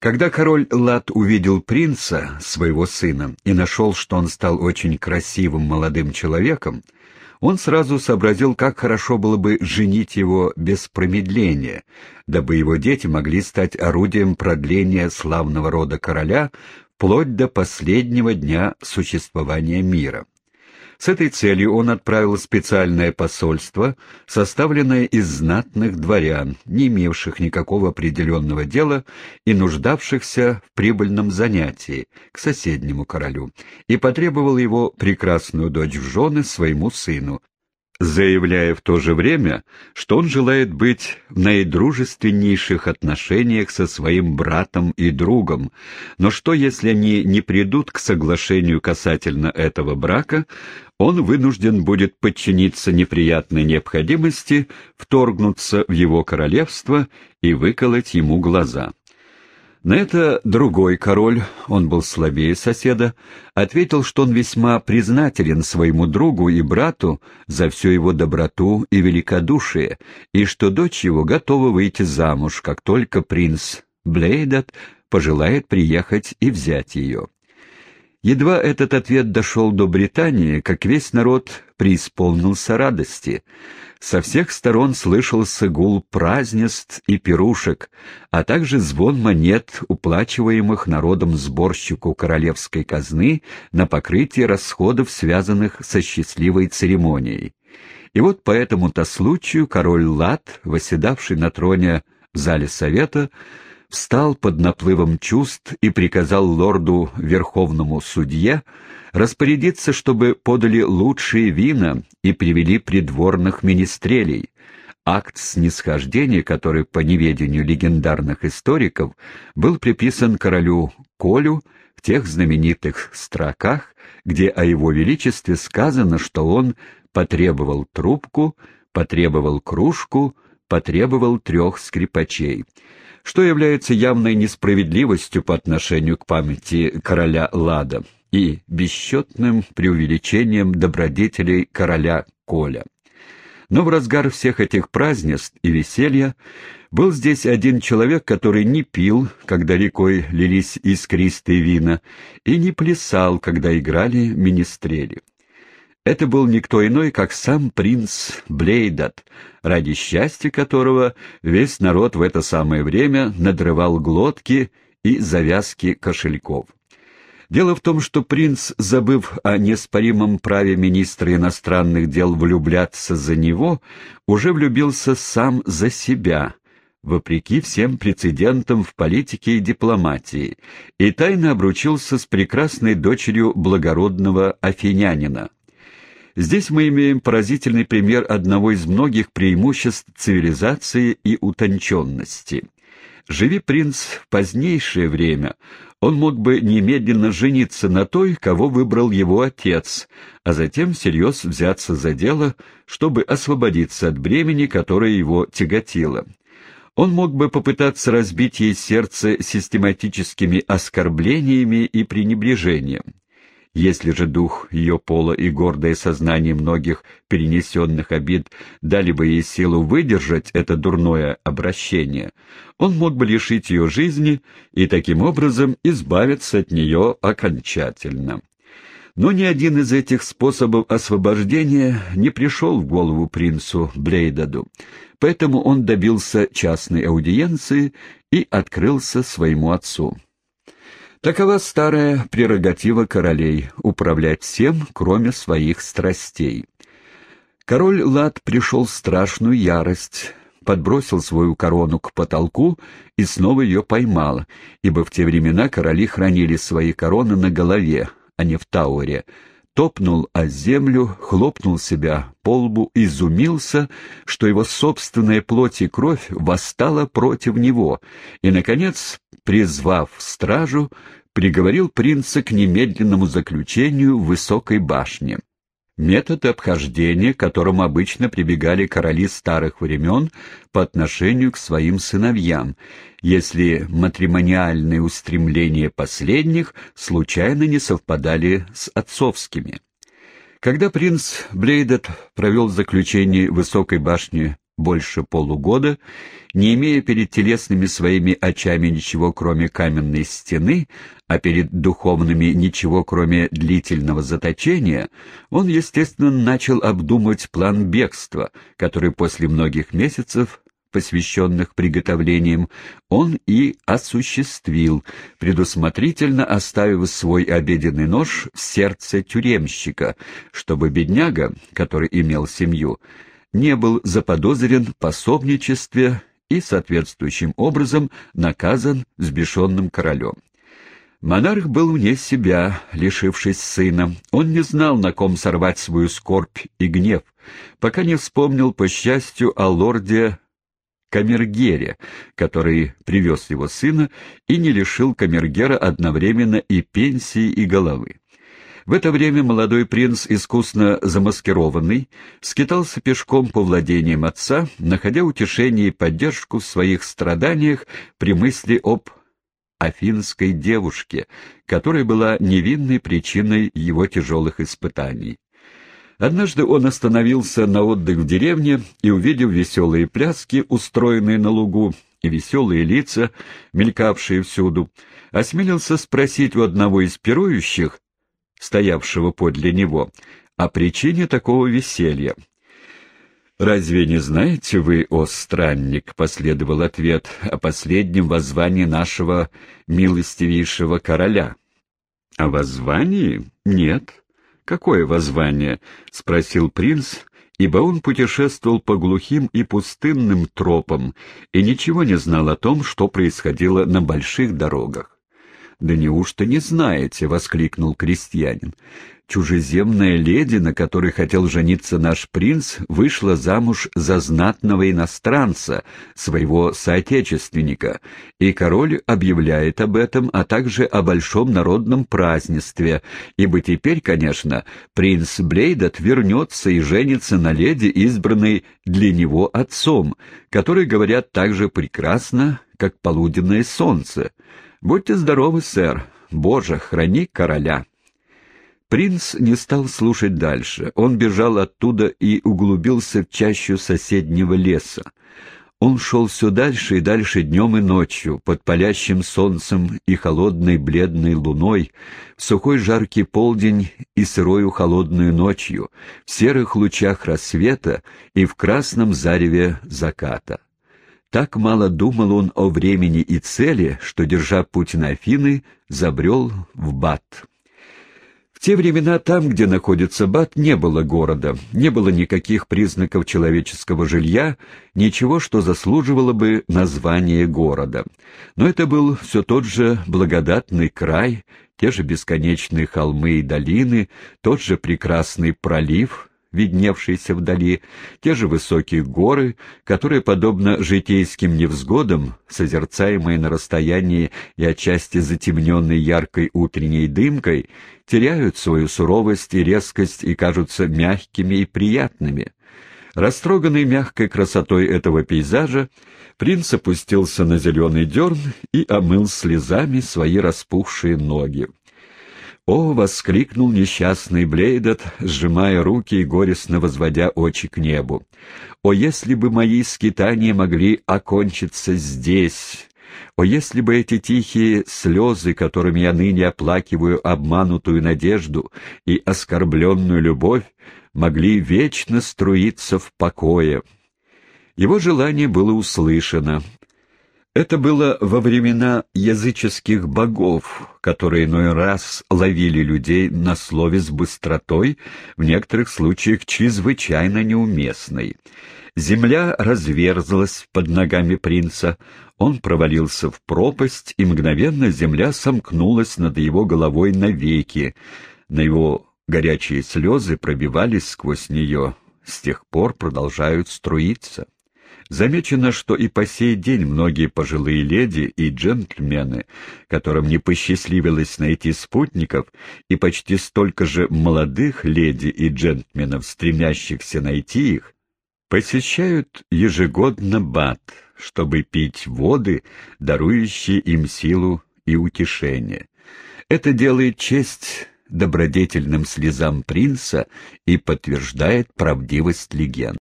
Когда король Лад увидел принца, своего сына, и нашел, что он стал очень красивым молодым человеком, он сразу сообразил, как хорошо было бы женить его без промедления, дабы его дети могли стать орудием продления славного рода короля вплоть до последнего дня существования мира. С этой целью он отправил специальное посольство, составленное из знатных дворян, не имевших никакого определенного дела и нуждавшихся в прибыльном занятии, к соседнему королю, и потребовал его прекрасную дочь в жены своему сыну, заявляя в то же время, что он желает быть в наидружественнейших отношениях со своим братом и другом, но что, если они не придут к соглашению касательно этого брака, он вынужден будет подчиниться неприятной необходимости вторгнуться в его королевство и выколоть ему глаза. На это другой король, он был слабее соседа, ответил, что он весьма признателен своему другу и брату за всю его доброту и великодушие, и что дочь его готова выйти замуж, как только принц Блейдат пожелает приехать и взять ее. Едва этот ответ дошел до Британии, как весь народ преисполнился радости. Со всех сторон слышался гул празднеств и пирушек, а также звон монет, уплачиваемых народом сборщику королевской казны на покрытие расходов, связанных со счастливой церемонией. И вот по этому-то случаю король Лат, восседавший на троне в зале совета, встал под наплывом чувств и приказал лорду Верховному судье распорядиться, чтобы подали лучшие вина и привели придворных министрелей. Акт снисхождения, который, по неведению легендарных историков, был приписан королю Колю в тех знаменитых строках, где о его величестве сказано, что он потребовал трубку, потребовал кружку, потребовал трех скрипачей что является явной несправедливостью по отношению к памяти короля Лада и бесчетным преувеличением добродетелей короля Коля. Но в разгар всех этих празднеств и веселья был здесь один человек, который не пил, когда рекой лились искристые вина, и не плясал, когда играли министрели. Это был никто иной, как сам принц Блейдат, ради счастья которого весь народ в это самое время надрывал глотки и завязки кошельков. Дело в том, что принц, забыв о неспоримом праве министра иностранных дел влюбляться за него, уже влюбился сам за себя, вопреки всем прецедентам в политике и дипломатии, и тайно обручился с прекрасной дочерью благородного афинянина. Здесь мы имеем поразительный пример одного из многих преимуществ цивилизации и утонченности. Живи принц в позднейшее время, он мог бы немедленно жениться на той, кого выбрал его отец, а затем всерьез взяться за дело, чтобы освободиться от бремени, которое его тяготило. Он мог бы попытаться разбить ей сердце систематическими оскорблениями и пренебрежением. Если же дух ее пола и гордое сознание многих перенесенных обид дали бы ей силу выдержать это дурное обращение, он мог бы лишить ее жизни и таким образом избавиться от нее окончательно. Но ни один из этих способов освобождения не пришел в голову принцу Блейдаду, поэтому он добился частной аудиенции и открылся своему отцу. Такова старая прерогатива королей — управлять всем, кроме своих страстей. Король Лад пришел в страшную ярость, подбросил свою корону к потолку и снова ее поймал, ибо в те времена короли хранили свои короны на голове, а не в тауре, топнул о землю, хлопнул себя по лбу, изумился, что его собственная плоть и кровь восстала против него, и, наконец, призвав стражу, приговорил принца к немедленному заключению в высокой башне. Метод обхождения, к которому обычно прибегали короли старых времен по отношению к своим сыновьям, если матримониальные устремления последних случайно не совпадали с отцовскими. Когда принц Блейдет провел заключение высокой башни больше полугода, не имея перед телесными своими очами ничего, кроме каменной стены, а перед духовными ничего, кроме длительного заточения, он, естественно, начал обдумывать план бегства, который после многих месяцев посвященных приготовлениям, он и осуществил, предусмотрительно оставив свой обеденный нож в сердце тюремщика, чтобы бедняга, который имел семью, не был заподозрен в пособничестве и соответствующим образом наказан сбешенным королем. Монарх был вне себя, лишившись сына. Он не знал, на ком сорвать свою скорбь и гнев, пока не вспомнил, по счастью, о лорде Камергере, который привез его сына и не лишил Камергера одновременно и пенсии, и головы. В это время молодой принц, искусно замаскированный, скитался пешком по владениям отца, находя утешение и поддержку в своих страданиях при мысли об афинской девушке, которая была невинной причиной его тяжелых испытаний. Однажды он остановился на отдых в деревне и, увидев веселые пляски, устроенные на лугу, и веселые лица, мелькавшие всюду, осмелился спросить у одного из пирующих, стоявшего подле него, о причине такого веселья. «Разве не знаете вы, о странник?» — последовал ответ о последнем воззвании нашего милостивейшего короля. «О воззвании? Нет. «Какое воззвание?» — спросил принц, ибо он путешествовал по глухим и пустынным тропам и ничего не знал о том, что происходило на больших дорогах. «Да неужто не знаете?» — воскликнул крестьянин. «Чужеземная леди, на которой хотел жениться наш принц, вышла замуж за знатного иностранца, своего соотечественника, и король объявляет об этом, а также о большом народном празднестве, ибо теперь, конечно, принц Блейдот вернется и женится на леди, избранной для него отцом, который, говорят, так же прекрасно, как полуденное солнце». «Будьте здоровы, сэр. Боже, храни короля!» Принц не стал слушать дальше. Он бежал оттуда и углубился в чащу соседнего леса. Он шел все дальше и дальше днем и ночью, под палящим солнцем и холодной бледной луной, в сухой жаркий полдень и сырою холодную ночью, в серых лучах рассвета и в красном зареве заката. Так мало думал он о времени и цели, что, держа путь на Афины, забрел в Бат. В те времена там, где находится Бат, не было города, не было никаких признаков человеческого жилья, ничего, что заслуживало бы названия города. Но это был все тот же благодатный край, те же бесконечные холмы и долины, тот же прекрасный пролив, видневшиеся вдали, те же высокие горы, которые, подобно житейским невзгодам, созерцаемые на расстоянии и отчасти затемненной яркой утренней дымкой, теряют свою суровость и резкость и кажутся мягкими и приятными. Растроганный мягкой красотой этого пейзажа, принц опустился на зеленый дерн и омыл слезами свои распухшие ноги. «О!» — воскликнул несчастный Блейдот, сжимая руки и горестно возводя очи к небу. «О, если бы мои скитания могли окончиться здесь!» О, если бы эти тихие слезы, которыми я ныне оплакиваю обманутую надежду и оскорбленную любовь, могли вечно струиться в покое. Его желание было услышано, это было во времена языческих богов, которые иной раз ловили людей на слове с быстротой, в некоторых случаях чрезвычайно неуместной. Земля разверзлась под ногами принца, он провалился в пропасть, и мгновенно земля сомкнулась над его головой навеки. На его горячие слезы пробивались сквозь нее, с тех пор продолжают струиться. Замечено, что и по сей день многие пожилые леди и джентльмены, которым не посчастливилось найти спутников, и почти столько же молодых леди и джентльменов, стремящихся найти их, посещают ежегодно бат, чтобы пить воды, дарующие им силу и утешение. Это делает честь добродетельным слезам принца и подтверждает правдивость легенд.